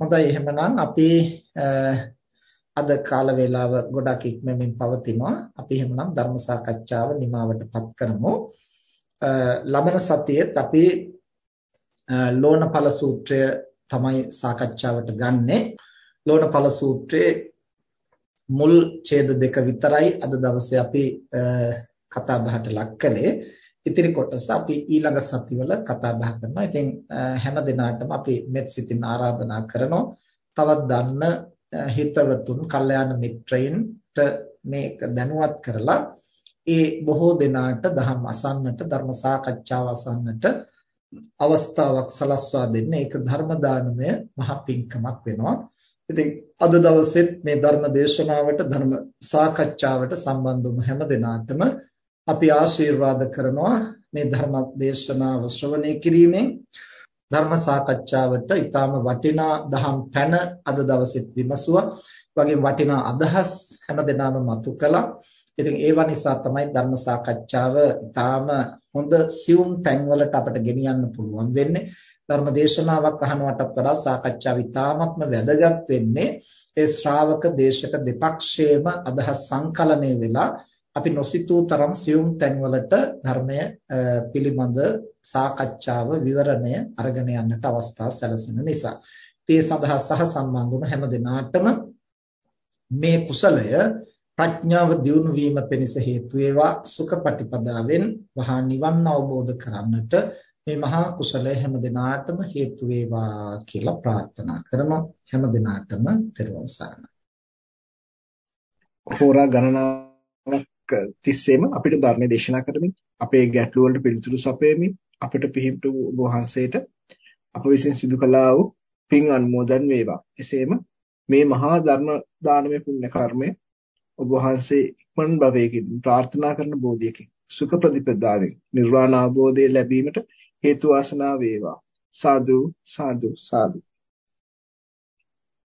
හොඳයි එහෙමනම් අපි අද කාල වේලාව ගොඩක් ඉක්මනින් පවතිනවා. අපි එහෙමනම් ධර්ම සාකච්ඡාව නිමවටපත් කරමු. ලබන සතියේත් අපි ලෝණඵල සූත්‍රය තමයි සාකච්ඡාවට ගන්නෙ. ලෝණඵල සූත්‍රයේ මුල් ඡේද දෙක විතරයි අද දවසේ අපි කතා බහට ලක් කළේ. ඉතිරි කොටස අපි ඊළඟ සතිවල කතා බහ කරනවා. ඉතින් හැම දිනාටම අපි මෙත් සිතින් ආරාධනා කරනවා. තවත් දන්න හිතවතුන්, කල්යාණ මිත්‍රයින්ට මේක දැනුවත් කරලා ඒ බොහෝ දෙනාට ධම් අසන්නට, ධර්ම සාකච්ඡාව අසන්නට අවස්ථාවක් සලස්වා දෙන්න. ඒක ධර්ම දානමය මහ පිංකමක් වෙනවා. ඉතින් අද දවසෙත් මේ ධර්ම දේශනාවට ධර්ම සාකච්ඡාවට සම්බන්ධ වුණු හැම දිනාටම අපි ආශිර්වාද කරනවා මේ ධර්ම දේශනාව ශ්‍රවණය කිරීමෙන් ධර්ම සාකච්ඡාවට ඊටාම වටිනා දහම් පැන අද දවසෙත් විමසුවා. වගේම වටිනා අදහස් හැමදෙනාම මතු කළා. ඉතින් ඒවා නිසා තමයි ධර්ම සාකච්ඡාව ඊටාම හොඳ සියුම් තැන්වලට අපට ගෙනියන්න පුළුවන් වෙන්නේ. ධර්ම දේශනාවක් අහනවටත් වඩා සාකච්ඡාව ඊටාමත්ම වැදගත් වෙන්නේ ඒ ශ්‍රාවක දේශක දෙපක්ෂයේම අදහස් සංකලනය වෙලා අපි නොසිතූ තරම් සියුම් තැන්වලට ධර්මය පිළිබඳ සාකච්ඡාව විවරණය අරගෙන යන්නට අවස්ථා සැලසෙන නිසා. ඒ සඳහා සහ සම්බන්ධ හැම දිනාටම මේ කුසලය ප්‍රඥාව දියුණු වීම පිණිස හේතු වේවා සුඛපටිපදාවෙන් වහා නිවන් අවබෝධ කරන්නට මේ මහා කුසලය හැම දිනාටම හේතු වේවා කියලා ප්‍රාර්ථනා කරමු හැම දිනාටම තෙරුවන් සරණයි. හෝරා ගණනාවක් තිස්සේම අපිට ධර්ම දේශනා කරමින් අපේ ගැටළු වලට පිළිතුරු සපයමින් අපිට පිහිටු වහන්සේට අප විසින් සිදු කළා වූ පින් අනුමෝදන් වේවා. එසේම මේ මහා ධර්ම දානමය පුණ්‍ය කර්මය ඔබ වහන්සේ ඉක්මන් භවයකින් ප්‍රාර්ථනා කරන බෝධියකින් සුඛ ප්‍රතිපදාවෙන් නිර්වාණ අවබෝධය ලැබීමට හේතු වාසනා වේවා. සාදු සාදු සාදු